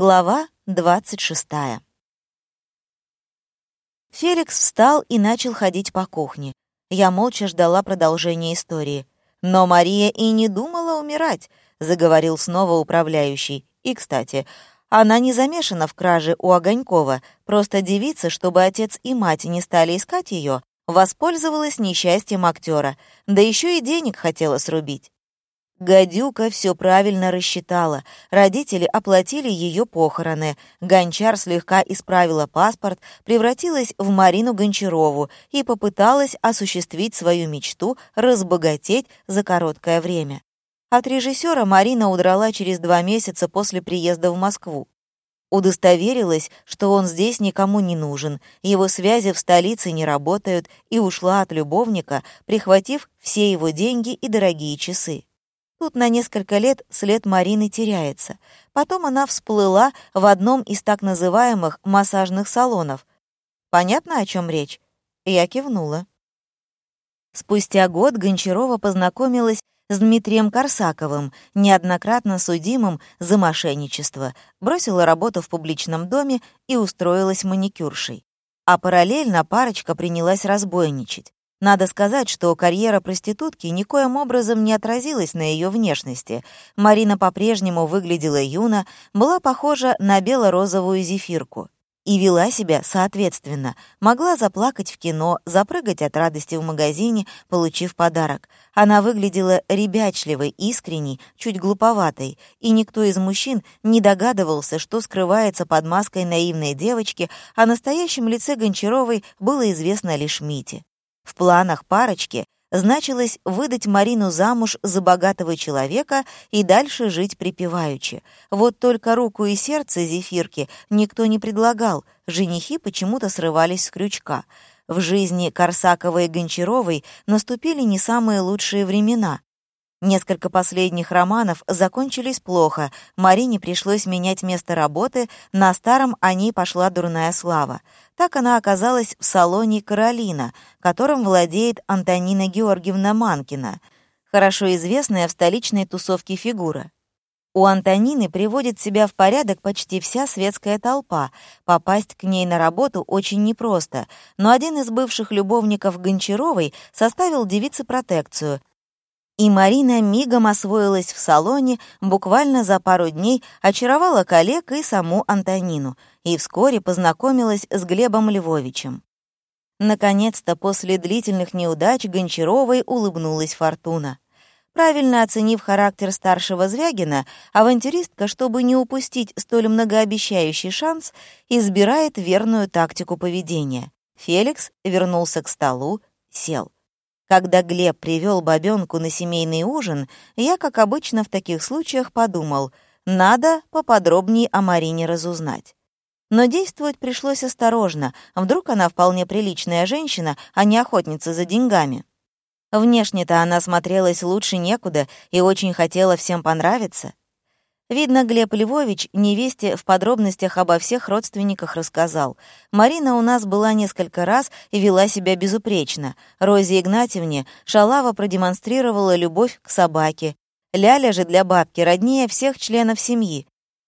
Глава 26. Феликс встал и начал ходить по кухне. Я молча ждала продолжения истории. «Но Мария и не думала умирать», — заговорил снова управляющий. «И, кстати, она не замешана в краже у Огонькова, просто девица, чтобы отец и мать не стали искать ее, воспользовалась несчастьем актера, да еще и денег хотела срубить. Гадюка все правильно рассчитала. Родители оплатили ее похороны. Гончар слегка исправила паспорт, превратилась в Марину Гончарову и попыталась осуществить свою мечту разбогатеть за короткое время. От режиссера Марина удрала через два месяца после приезда в Москву. Удостоверилась, что он здесь никому не нужен, его связи в столице не работают, и ушла от любовника, прихватив все его деньги и дорогие часы. Тут на несколько лет след Марины теряется. Потом она всплыла в одном из так называемых массажных салонов. Понятно, о чем речь? Я кивнула. Спустя год Гончарова познакомилась с Дмитрием Корсаковым, неоднократно судимым за мошенничество, бросила работу в публичном доме и устроилась маникюршей. А параллельно парочка принялась разбойничать. Надо сказать, что карьера проститутки никоим образом не отразилась на ее внешности. Марина по-прежнему выглядела юно, была похожа на бело-розовую зефирку и вела себя соответственно. Могла заплакать в кино, запрыгать от радости в магазине, получив подарок. Она выглядела ребячливой, искренней, чуть глуповатой, и никто из мужчин не догадывался, что скрывается под маской наивной девочки, о настоящем лице Гончаровой было известно лишь Мите. В планах парочки значилось выдать Марину замуж за богатого человека и дальше жить припеваючи. Вот только руку и сердце Зефирки никто не предлагал, женихи почему-то срывались с крючка. В жизни Корсаковой и Гончаровой наступили не самые лучшие времена. Несколько последних романов закончились плохо, Марине пришлось менять место работы, на старом о ней пошла дурная слава. Так она оказалась в салоне «Каролина», которым владеет Антонина Георгиевна Манкина, хорошо известная в столичной тусовке фигура. У Антонины приводит себя в порядок почти вся светская толпа. Попасть к ней на работу очень непросто, но один из бывших любовников Гончаровой составил девице протекцию, и Марина мигом освоилась в салоне, буквально за пару дней очаровала коллег и саму Антонину, и вскоре познакомилась с Глебом Львовичем. Наконец-то после длительных неудач Гончаровой улыбнулась Фортуна. Правильно оценив характер старшего Звягина, авантюристка, чтобы не упустить столь многообещающий шанс, избирает верную тактику поведения. Феликс вернулся к столу, сел. Когда Глеб привел бабёнку на семейный ужин, я, как обычно в таких случаях, подумал, надо поподробнее о Марине разузнать. Но действовать пришлось осторожно, вдруг она вполне приличная женщина, а не охотница за деньгами. Внешне-то она смотрелась лучше некуда и очень хотела всем понравиться. Видно, Глеб Львович невесте в подробностях обо всех родственниках рассказал. Марина у нас была несколько раз и вела себя безупречно. Розе Игнатьевне Шалава продемонстрировала любовь к собаке. Ляля же для бабки роднее всех членов семьи.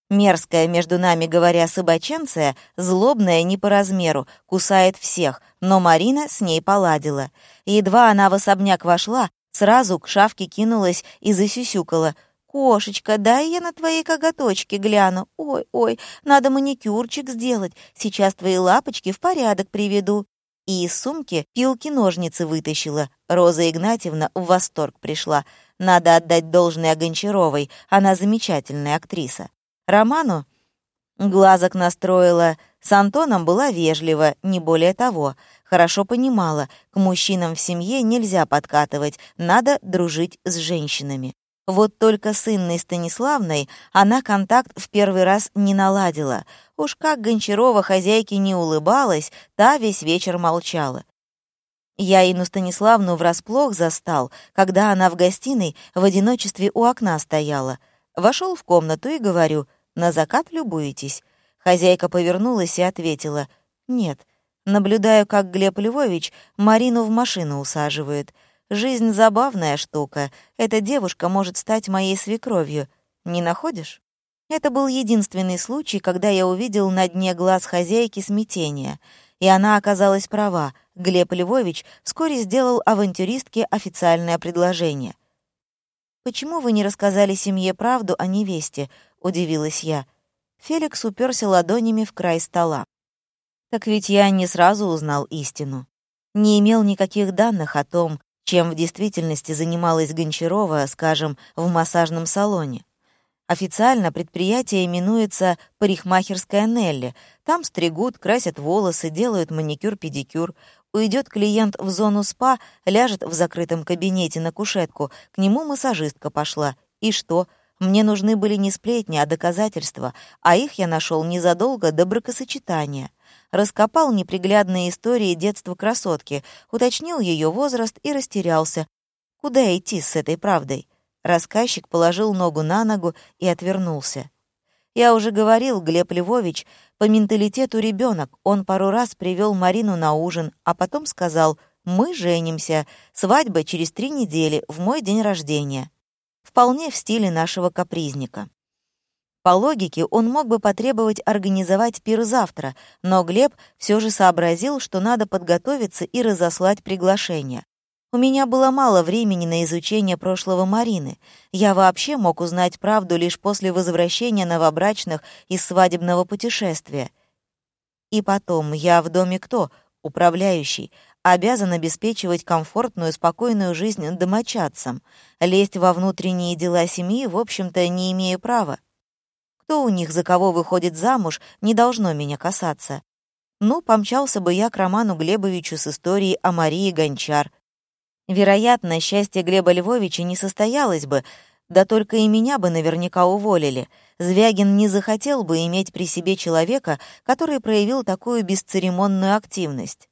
Мерзкая, между нами говоря, собаченция, злобная не по размеру, кусает всех, но Марина с ней поладила. Едва она в особняк вошла, сразу к шавке кинулась и засюсюкала — «Кошечка, дай я на твои коготочки гляну. Ой-ой, надо маникюрчик сделать. Сейчас твои лапочки в порядок приведу». И из сумки пилки-ножницы вытащила. Роза Игнатьевна в восторг пришла. Надо отдать должное Гончаровой, она замечательная актриса. Роману глазок настроила, с Антоном была вежлива, не более того. Хорошо понимала, к мужчинам в семье нельзя подкатывать, надо дружить с женщинами. Вот только с Инной Станиславной она контакт в первый раз не наладила. Уж как Гончарова хозяйке не улыбалась, та весь вечер молчала. Я Инну Станиславну врасплох застал, когда она в гостиной в одиночестве у окна стояла. Вошел в комнату и говорю, «На закат любуетесь?» Хозяйка повернулась и ответила, «Нет». Наблюдаю, как Глеб Львович Марину в машину усаживает — Жизнь забавная штука. Эта девушка может стать моей свекровью. Не находишь? Это был единственный случай, когда я увидел на дне глаз хозяйки смятение. И она оказалась права. Глеб Львович вскоре сделал авантюристке официальное предложение. «Почему вы не рассказали семье правду о невесте?» — удивилась я. Феликс уперся ладонями в край стола. Так ведь я не сразу узнал истину. Не имел никаких данных о том, чем в действительности занималась Гончарова, скажем, в массажном салоне. Официально предприятие именуется «Парикмахерская Нелли». Там стригут, красят волосы, делают маникюр-педикюр. Уйдет клиент в зону спа, ляжет в закрытом кабинете на кушетку. К нему массажистка пошла. И что? Мне нужны были не сплетни, а доказательства, а их я нашел незадолго до бракосочетания. Раскопал неприглядные истории детства красотки, уточнил ее возраст и растерялся. Куда идти с этой правдой? Рассказчик положил ногу на ногу и отвернулся. Я уже говорил, Глеб Львович, по менталитету ребенок. Он пару раз привел Марину на ужин, а потом сказал «Мы женимся. Свадьба через три недели, в мой день рождения». Вполне в стиле нашего капризника. По логике, он мог бы потребовать организовать пир завтра, но Глеб все же сообразил, что надо подготовиться и разослать приглашение. У меня было мало времени на изучение прошлого Марины. Я вообще мог узнать правду лишь после возвращения новобрачных из свадебного путешествия. И потом, я в доме кто? Управляющий. Обязан обеспечивать комфортную, спокойную жизнь домочадцам. Лезть во внутренние дела семьи, в общем-то, не имею права. Кто у них за кого выходит замуж, не должно меня касаться. Ну, помчался бы я к Роману Глебовичу с историей о Марии Гончар — Вероятно, счастье Глеба Львовича не состоялось бы, да только и меня бы наверняка уволили. Звягин не захотел бы иметь при себе человека, который проявил такую бесцеремонную активность.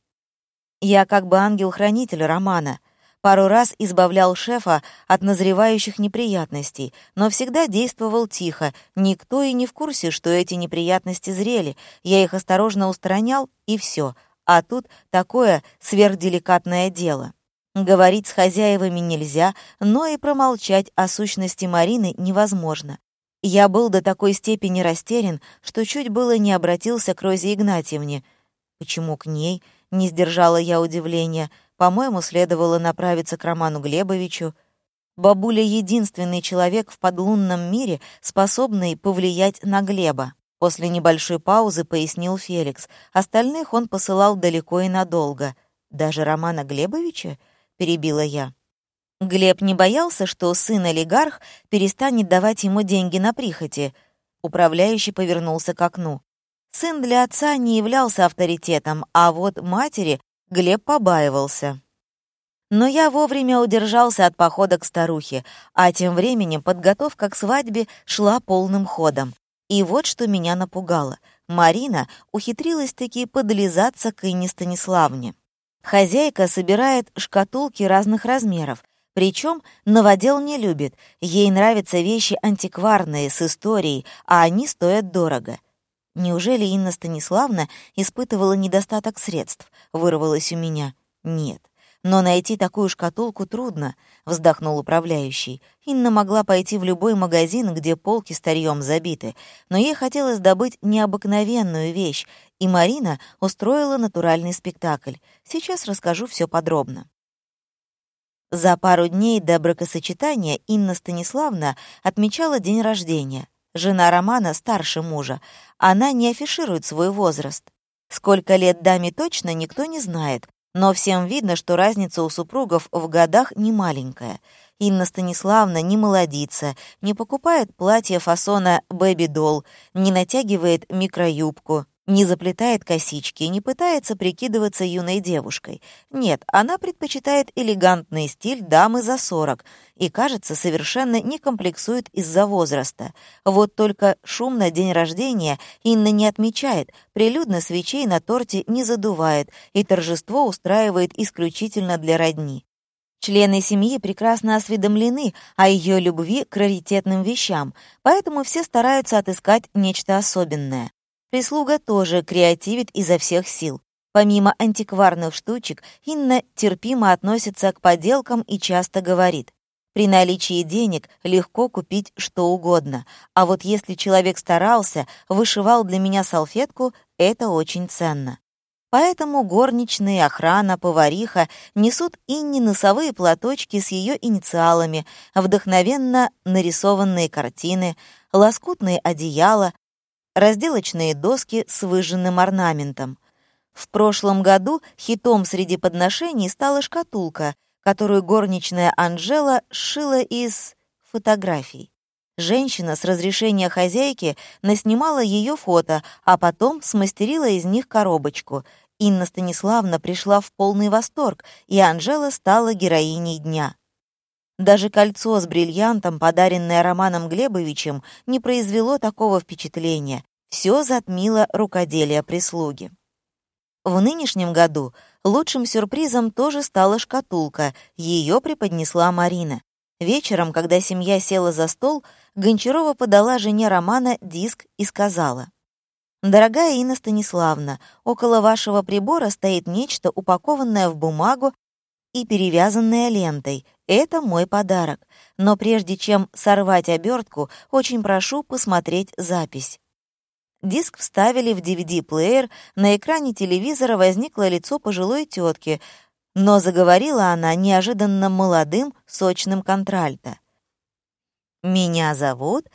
Я как бы ангел-хранитель Романа. Пару раз избавлял шефа от назревающих неприятностей, но всегда действовал тихо. Никто и не в курсе, что эти неприятности зрели. Я их осторожно устранял, и все. А тут такое сверхделикатное дело. Говорить с хозяевами нельзя, но и промолчать о сущности Марины невозможно. Я был до такой степени растерян, что чуть было не обратился к Розе Игнатьевне. Почему к ней? Не сдержала я удивления. По-моему, следовало направиться к Роману Глебовичу. Бабуля — единственный человек в подлунном мире, способный повлиять на Глеба. После небольшой паузы пояснил Феликс. Остальных он посылал далеко и надолго. Даже Романа Глебовича? перебила я. Глеб не боялся, что сын-олигарх перестанет давать ему деньги на прихоти. Управляющий повернулся к окну. Сын для отца не являлся авторитетом, а вот матери Глеб побаивался. Но я вовремя удержался от похода к старухе, а тем временем подготовка к свадьбе шла полным ходом. И вот что меня напугало. Марина ухитрилась таки подлизаться к Инне Станиславне. Хозяйка собирает шкатулки разных размеров, причем новодел не любит, ей нравятся вещи антикварные, с историей, а они стоят дорого. Неужели Инна Станиславна испытывала недостаток средств? Вырвалось у меня. Нет. Но найти такую шкатулку трудно, вздохнул управляющий. Инна могла пойти в любой магазин, где полки старьем забиты, но ей хотелось добыть необыкновенную вещь, и Марина устроила натуральный спектакль. Сейчас расскажу все подробно. За пару дней до бракосочетания Инна Станиславна отмечала день рождения. Жена Романа старше мужа. Она не афиширует свой возраст. Сколько лет даме точно, никто не знает, но всем видно, что разница у супругов в годах не маленькая. Инна Станиславна не молодится, не покупает платье фасона «бэби-долл», не натягивает микроюбку, не заплетает косички не пытается прикидываться юной девушкой. Нет, она предпочитает элегантный стиль дамы за 40 и, кажется, совершенно не комплексует из-за возраста. Вот только шум день рождения Инна не отмечает, прилюдно свечей на торте не задувает и торжество устраивает исключительно для родни. Члены семьи прекрасно осведомлены о ее любви к раритетным вещам, поэтому все стараются отыскать нечто особенное. Прислуга тоже креативит изо всех сил. Помимо антикварных штучек, Инна терпимо относится к поделкам и часто говорит. При наличии денег легко купить что угодно, а вот если человек старался, вышивал для меня салфетку, это очень ценно. Поэтому горничные, охрана, повариха несут Инне носовые платочки с ее инициалами, вдохновенно нарисованные картины, лоскутные одеяла, разделочные доски с выжженным орнаментом. В прошлом году хитом среди подношений стала шкатулка, которую горничная Анжела сшила из фотографий. Женщина с разрешения хозяйки наснимала ее фото, а потом смастерила из них коробочку. Инна Станиславна пришла в полный восторг, и Анжела стала героиней дня. Даже кольцо с бриллиантом, подаренное Романом Глебовичем, не произвело такого впечатления. Все затмило рукоделие прислуги. В нынешнем году лучшим сюрпризом тоже стала шкатулка. Ее преподнесла Марина. Вечером, когда семья села за стол, Гончарова подала жене Романа диск и сказала. «Дорогая Инна Станиславна, около вашего прибора стоит нечто, упакованное в бумагу и перевязанное лентой. Это мой подарок. Но прежде чем сорвать обертку, очень прошу посмотреть запись». Диск вставили в DVD-плеер, на экране телевизора возникло лицо пожилой тетки, но заговорила она неожиданно молодым, сочным контральто. «Меня зовут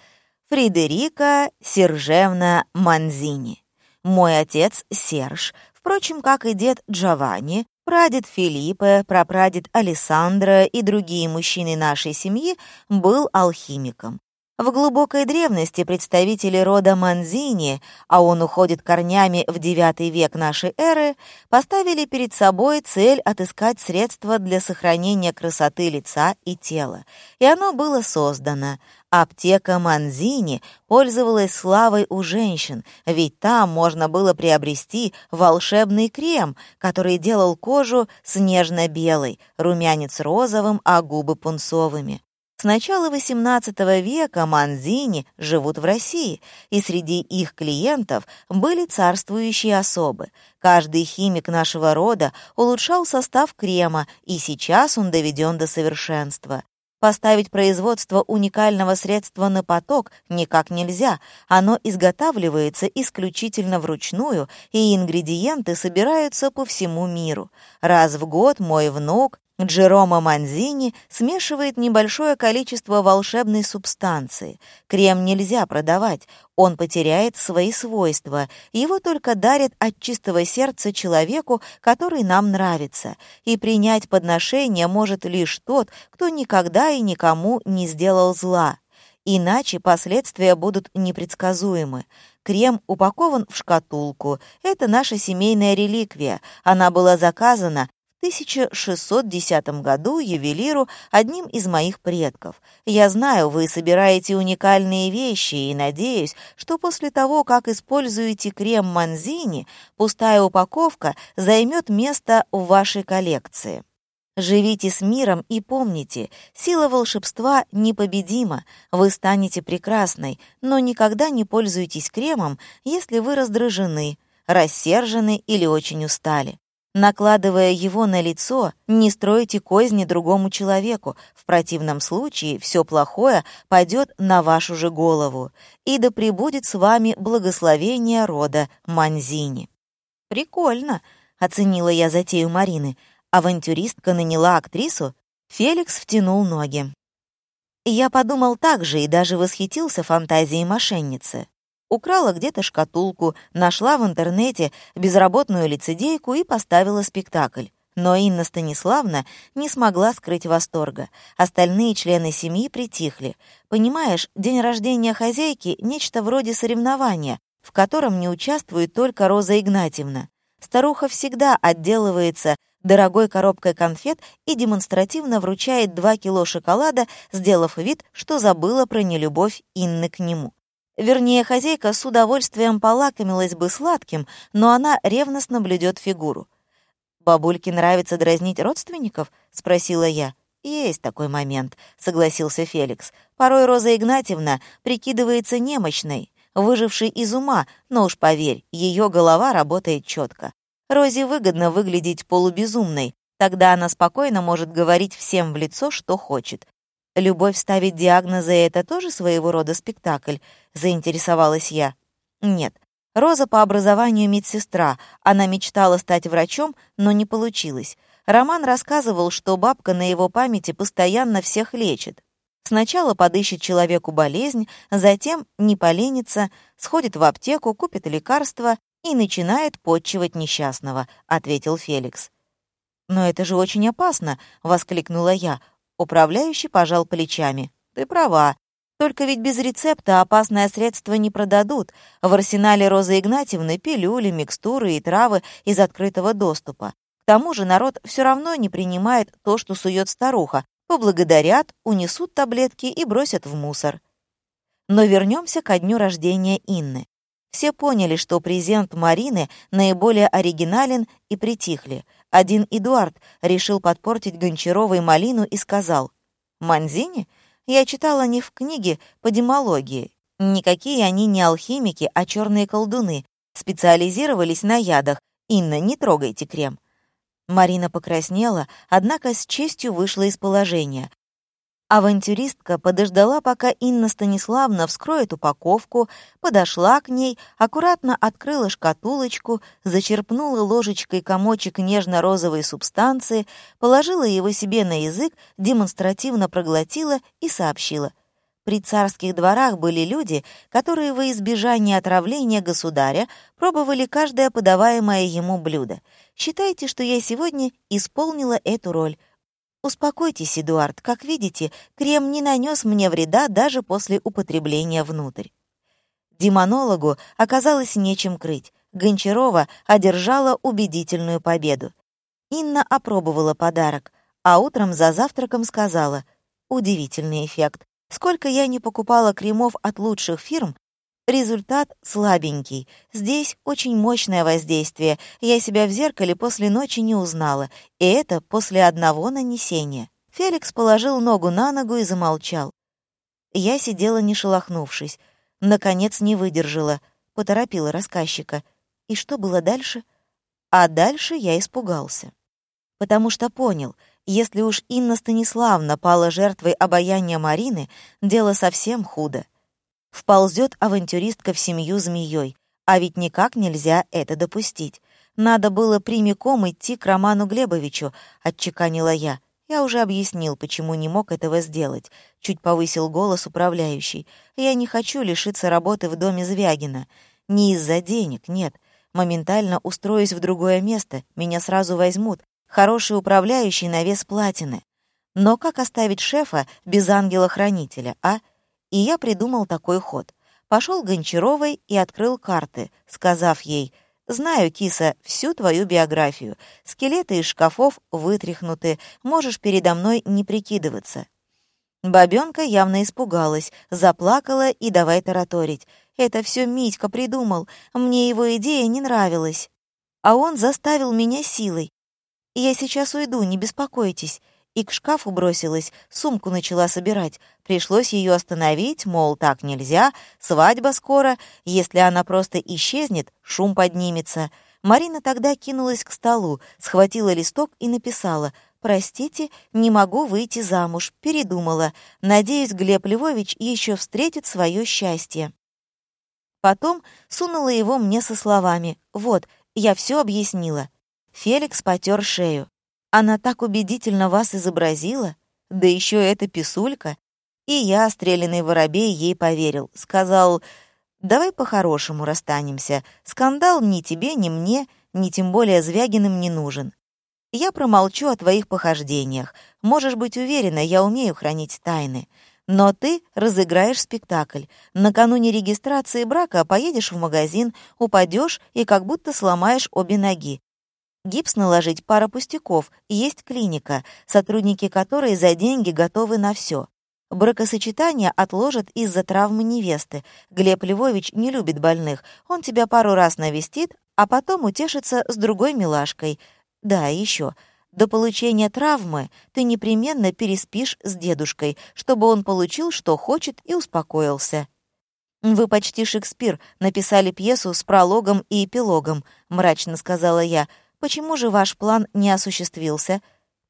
Фредерика Сержевна Манзини. Мой отец Серж, впрочем, как и дед Джованни, прадед Филиппе, прапрадед Алессандро и другие мужчины нашей семьи, был алхимиком. В глубокой древности представители рода Манзини, а он уходит корнями в IX век нашей эры, поставили перед собой цель отыскать средства для сохранения красоты лица и тела. И оно было создано. Аптека Манзини пользовалась славой у женщин, ведь там можно было приобрести волшебный крем, который делал кожу снежно-белой, румянец розовым, а губы пунцовыми. С начала XVIII века манзини живут в России, и среди их клиентов были царствующие особы. Каждый химик нашего рода улучшал состав крема, и сейчас он доведен до совершенства. Поставить производство уникального средства на поток никак нельзя. Оно изготавливается исключительно вручную, и ингредиенты собираются по всему миру. Раз в год мой внук Джеромо Манзини смешивает небольшое количество волшебной субстанции. Крем нельзя продавать, он потеряет свои свойства. Его только дарят от чистого сердца человеку, который нам нравится. И принять подношение может лишь тот, кто никогда и никому не сделал зла. Иначе последствия будут непредсказуемы. Крем упакован в шкатулку. Это наша семейная реликвия. Она была заказана 1610 году ювелиру, одним из моих предков. Я знаю, вы собираете уникальные вещи и надеюсь, что после того, как используете крем Манзини, пустая упаковка займет место в вашей коллекции. Живите с миром и помните, сила волшебства непобедима. Вы станете прекрасной, но никогда не пользуйтесь кремом, если вы раздражены, рассержены или очень устали. Накладывая его на лицо, не стройте козни другому человеку, в противном случае все плохое пойдет на вашу же голову. И да пребудет с вами благословение рода Манзини. «Прикольно», — оценила я затею Марины. Авантюристка наняла актрису, Феликс втянул ноги. Я подумал так же и даже восхитился фантазией мошенницы. Украла где-то шкатулку, нашла в интернете безработную лицедейку и поставила спектакль. Но Инна Станиславна не смогла скрыть восторга. Остальные члены семьи притихли. Понимаешь, день рождения хозяйки — нечто вроде соревнования, в котором не участвует только Роза Игнатьевна. Старуха всегда отделывается дорогой коробкой конфет и демонстративно вручает два кило шоколада, сделав вид, что забыла про нелюбовь Инны к нему. Вернее, хозяйка с удовольствием полакомилась бы сладким, но она ревностно блюдет фигуру. «Бабульке нравится дразнить родственников?» — спросила я. «Есть такой момент», — согласился Феликс. «Порой Роза Игнатьевна прикидывается немощной, выжившей из ума, но уж поверь, ее голова работает четко. Розе выгодно выглядеть полубезумной, тогда она спокойно может говорить всем в лицо, что хочет. Любовь ставить диагнозы — это тоже своего рода спектакль?» — заинтересовалась я. «Нет. Роза по образованию медсестра. Она мечтала стать врачом, но не получилось. Роман рассказывал, что бабка на его памяти постоянно всех лечит. Сначала подыщет человеку болезнь, затем не поленится, сходит в аптеку, купит лекарства и начинает подчивать несчастного», — ответил Феликс. «Но это же очень опасно!» — воскликнула я. Управляющий пожал плечами. «Ты права. Только ведь без рецепта опасное средство не продадут. В арсенале Розы Игнатьевны пилюли, микстуры и травы из открытого доступа. К тому же народ все равно не принимает то, что сует старуха. Поблагодарят, унесут таблетки и бросят в мусор. Но вернемся ко дню рождения Инны. Все поняли, что презент Марины наиболее оригинален и притихли. Один Эдуард решил подпортить Гончаровой малину и сказал, «Манзини? Я читала не в книге по демологии. Никакие они не алхимики, а черные колдуны. Специализировались на ядах. Инна, не трогайте крем». Марина покраснела, однако с честью вышла из положения. Авантюристка подождала, пока Инна Станиславна вскроет упаковку, подошла к ней, аккуратно открыла шкатулочку, зачерпнула ложечкой комочек нежно-розовой субстанции, положила его себе на язык, демонстративно проглотила и сообщила. При царских дворах были люди, которые во избежание отравления государя пробовали каждое подаваемое ему блюдо. Считайте, что я сегодня исполнила эту роль — Успокойтесь, Эдуард, как видите, крем не нанес мне вреда даже после употребления внутрь. Демонологу оказалось нечем крыть. Гончарова одержала убедительную победу. Инна опробовала подарок, а утром за завтраком сказала «Удивительный эффект. Сколько я не покупала кремов от лучших фирм, Результат слабенький. Здесь очень мощное воздействие. Я себя в зеркале после ночи не узнала. И это после одного нанесения. Феликс положил ногу на ногу и замолчал. Я сидела не шелохнувшись. Наконец не выдержала. Поторопила рассказчика. И что было дальше? А дальше я испугался. Потому что понял, если уж Инна Станиславна пала жертвой обаяния Марины, дело совсем худо. Вползет авантюристка в семью змеей, а ведь никак нельзя это допустить. Надо было прямиком идти к Роману Глебовичу, отчеканила я. Я уже объяснил, почему не мог этого сделать. Чуть повысил голос управляющий. Я не хочу лишиться работы в доме Звягина. Не из-за денег, нет. Моментально устроюсь в другое место, меня сразу возьмут. Хороший управляющий на вес платины. Но как оставить шефа без ангела-хранителя, а? И я придумал такой ход. Пошел Гончаровой и открыл карты, сказав ей «Знаю, киса, всю твою биографию. Скелеты из шкафов вытряхнуты, можешь передо мной не прикидываться». Бабёнка явно испугалась, заплакала и давай тараторить. «Это все Митька придумал, мне его идея не нравилась. А он заставил меня силой. Я сейчас уйду, не беспокойтесь и к шкафу бросилась, сумку начала собирать. Пришлось ее остановить, мол, так нельзя, свадьба скоро, если она просто исчезнет, шум поднимется. Марина тогда кинулась к столу, схватила листок и написала «Простите, не могу выйти замуж, передумала. Надеюсь, Глеб Львович еще встретит свое счастье». Потом сунула его мне со словами «Вот, я все объяснила». Феликс потер шею. Она так убедительно вас изобразила, да еще эта писулька. И я, стрелянный воробей, ей поверил. Сказал, давай по-хорошему расстанемся. Скандал ни тебе, ни мне, ни тем более Звягиным не нужен. Я промолчу о твоих похождениях. Можешь быть уверена, я умею хранить тайны. Но ты разыграешь спектакль. Накануне регистрации брака поедешь в магазин, упадешь и как будто сломаешь обе ноги. Гипс наложить пара пустяков, есть клиника, сотрудники которой за деньги готовы на все. Бракосочетание отложат из-за травмы невесты. Глеб Львович не любит больных. Он тебя пару раз навестит, а потом утешится с другой милашкой. Да, еще. До получения травмы ты непременно переспишь с дедушкой, чтобы он получил, что хочет, и успокоился. «Вы почти Шекспир, написали пьесу с прологом и эпилогом», — мрачно сказала я, — Почему же ваш план не осуществился?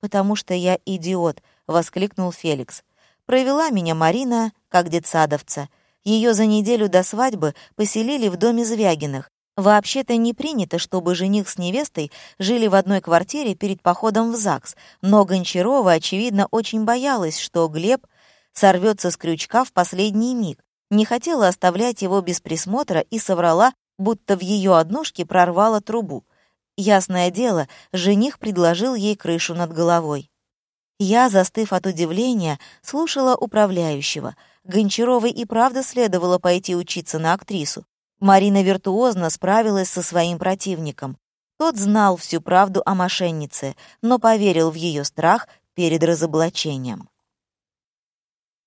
Потому что я идиот, воскликнул Феликс. Провела меня Марина, как детсадовца. Ее за неделю до свадьбы поселили в доме Звягиных. Вообще-то не принято, чтобы жених с невестой жили в одной квартире перед походом в ЗАГС, но Гончарова, очевидно, очень боялась, что Глеб сорвется с крючка в последний миг, не хотела оставлять его без присмотра и соврала, будто в ее однушке прорвала трубу. Ясное дело, жених предложил ей крышу над головой. Я, застыв от удивления, слушала управляющего. Гончаровой и правда следовало пойти учиться на актрису. Марина виртуозно справилась со своим противником. Тот знал всю правду о мошеннице, но поверил в ее страх перед разоблачением.